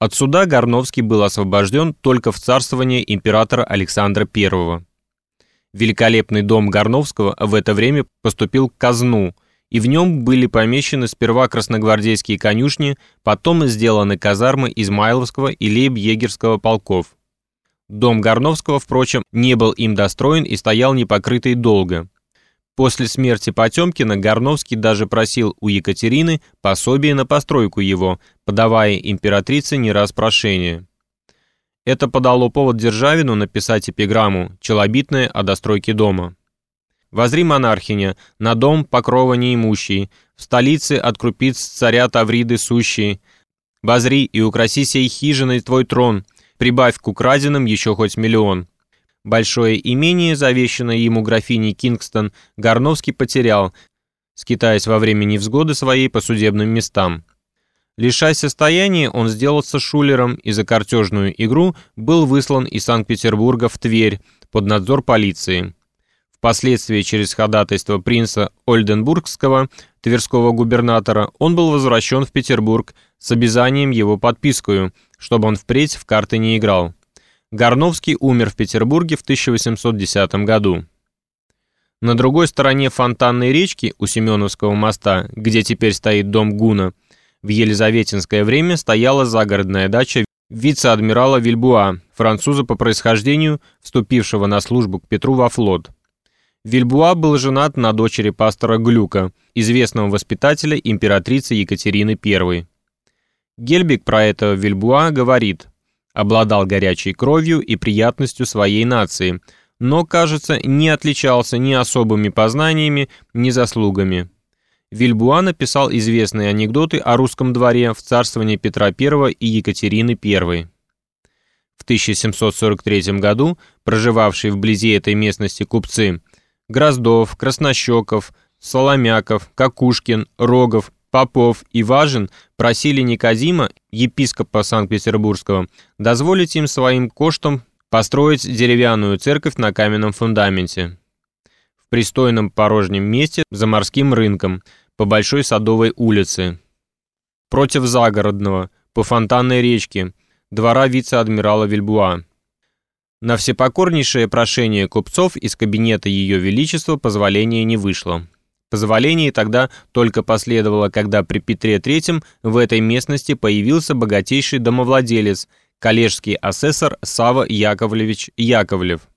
От суда Горновский был освобожден только в царствование императора Александра I. Великолепный дом Горновского в это время поступил к казну, и в нем были помещены сперва красногвардейские конюшни, потом сделаны казармы Измайловского и Лейб-Егерского полков. Дом Горновского, впрочем, не был им достроен и стоял непокрытый долго. После смерти Потемкина Горновский даже просил у Екатерины пособие на постройку его, подавая императрице не раз прошение. Это подало повод Державину написать эпиграмму «Челобитное о достройке дома». «Возри, монархиня, на дом покрова неимущий, в столице от крупиц царя Тавриды сущий. Возри и украси сей хижиной твой трон, прибавь к украденным еще хоть миллион». Большое имение, завещанное ему графиней Кингстон, Горновский потерял, скитаясь во время невзгоды своей по судебным местам. Лишаясь состояния, он сделался шулером и за картежную игру был выслан из Санкт-Петербурга в Тверь под надзор полиции. Впоследствии через ходатайство принца Ольденбургского, тверского губернатора, он был возвращен в Петербург с обязанием его подпискою, чтобы он впредь в карты не играл. Горновский умер в Петербурге в 1810 году. На другой стороне фонтанной речки у Семеновского моста, где теперь стоит дом Гуна, в елизаветинское время стояла загородная дача вице-адмирала Вильбуа, француза по происхождению, вступившего на службу к Петру во флот. Вильбуа был женат на дочери пастора Глюка, известного воспитателя императрицы Екатерины I. Гельбик про этого Вильбуа говорит – обладал горячей кровью и приятностью своей нации, но, кажется, не отличался ни особыми познаниями, ни заслугами. Вильбуа написал известные анекдоты о русском дворе в царствовании Петра I и Екатерины I. В 1743 году проживавшие вблизи этой местности купцы Гроздов, Краснощеков, Соломяков, Какушкин, Рогов Попов и Важин просили Никодима, епископа Санкт-Петербургского, дозволить им своим коштом построить деревянную церковь на каменном фундаменте. В пристойном порожнем месте за морским рынком, по Большой Садовой улице. Против загородного, по фонтанной речке, двора вице-адмирала Вильбуа. На всепокорнейшее прошение купцов из кабинета Ее Величества позволения не вышло. Позволение тогда только последовало, когда при Петре III в этой местности появился богатейший домовладелец, коллежский асессор Сава Яковлевич Яковлев,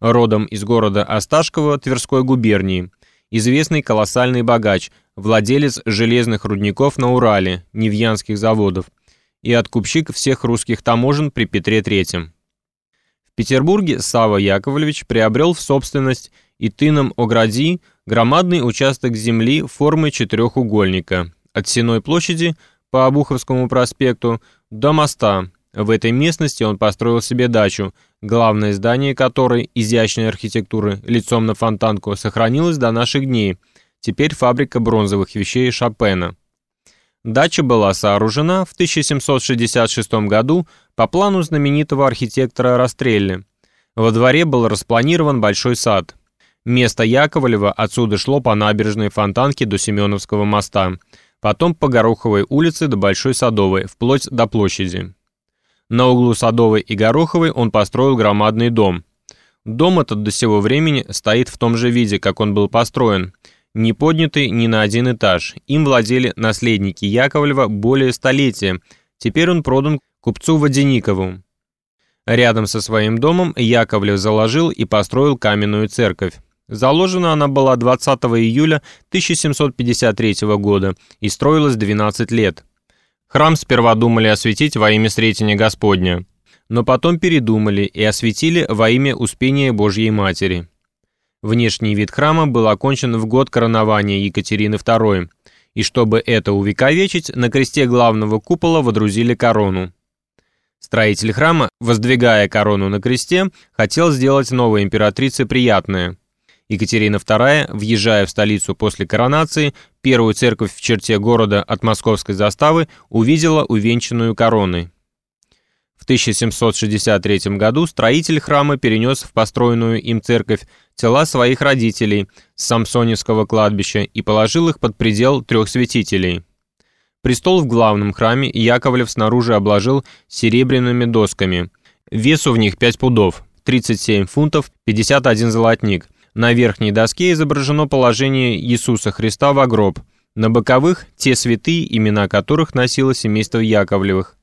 родом из города Осташково Тверской губернии, известный колоссальный богач, владелец железных рудников на Урале, Невьянских заводов, и откупщик всех русских таможен при Петре III. В Петербурге Сава Яковлевич приобрел в собственность и тыном Огради громадный участок земли формы четырехугольника от Сеной площади по Обуховскому проспекту до моста. В этой местности он построил себе дачу, главное здание которой, изящной архитектуры, лицом на фонтанку, сохранилось до наших дней. Теперь фабрика бронзовых вещей Шопена. Дача была сооружена в 1766 году по плану знаменитого архитектора Растрелли. Во дворе был распланирован большой сад. Место Яковлева отсюда шло по набережной Фонтанки до Семеновского моста, потом по Гороховой улице до Большой Садовой, вплоть до площади. На углу Садовой и Гороховой он построил громадный дом. Дом этот до сего времени стоит в том же виде, как он был построен, не поднятый ни на один этаж. Им владели наследники Яковлева более столетия. Теперь он продан купцу Водяникову. Рядом со своим домом Яковлев заложил и построил каменную церковь. Заложена она была 20 июля 1753 года и строилась 12 лет. Храм сперва думали осветить во имя Сретения Господня, но потом передумали и осветили во имя Успения Божьей Матери. Внешний вид храма был окончен в год коронования Екатерины II, и чтобы это увековечить, на кресте главного купола водрузили корону. Строитель храма, воздвигая корону на кресте, хотел сделать новой императрице приятное – Екатерина II, въезжая в столицу после коронации, первую церковь в черте города от московской заставы увидела увенчанную короной. В 1763 году строитель храма перенес в построенную им церковь тела своих родителей с Самсоневского кладбища и положил их под предел трех святителей. Престол в главном храме Яковлев снаружи обложил серебряными досками. Весу в них 5 пудов, 37 фунтов, 51 золотник. На верхней доске изображено положение Иисуса Христа в гроб. На боковых – те святые, имена которых носило семейство Яковлевых.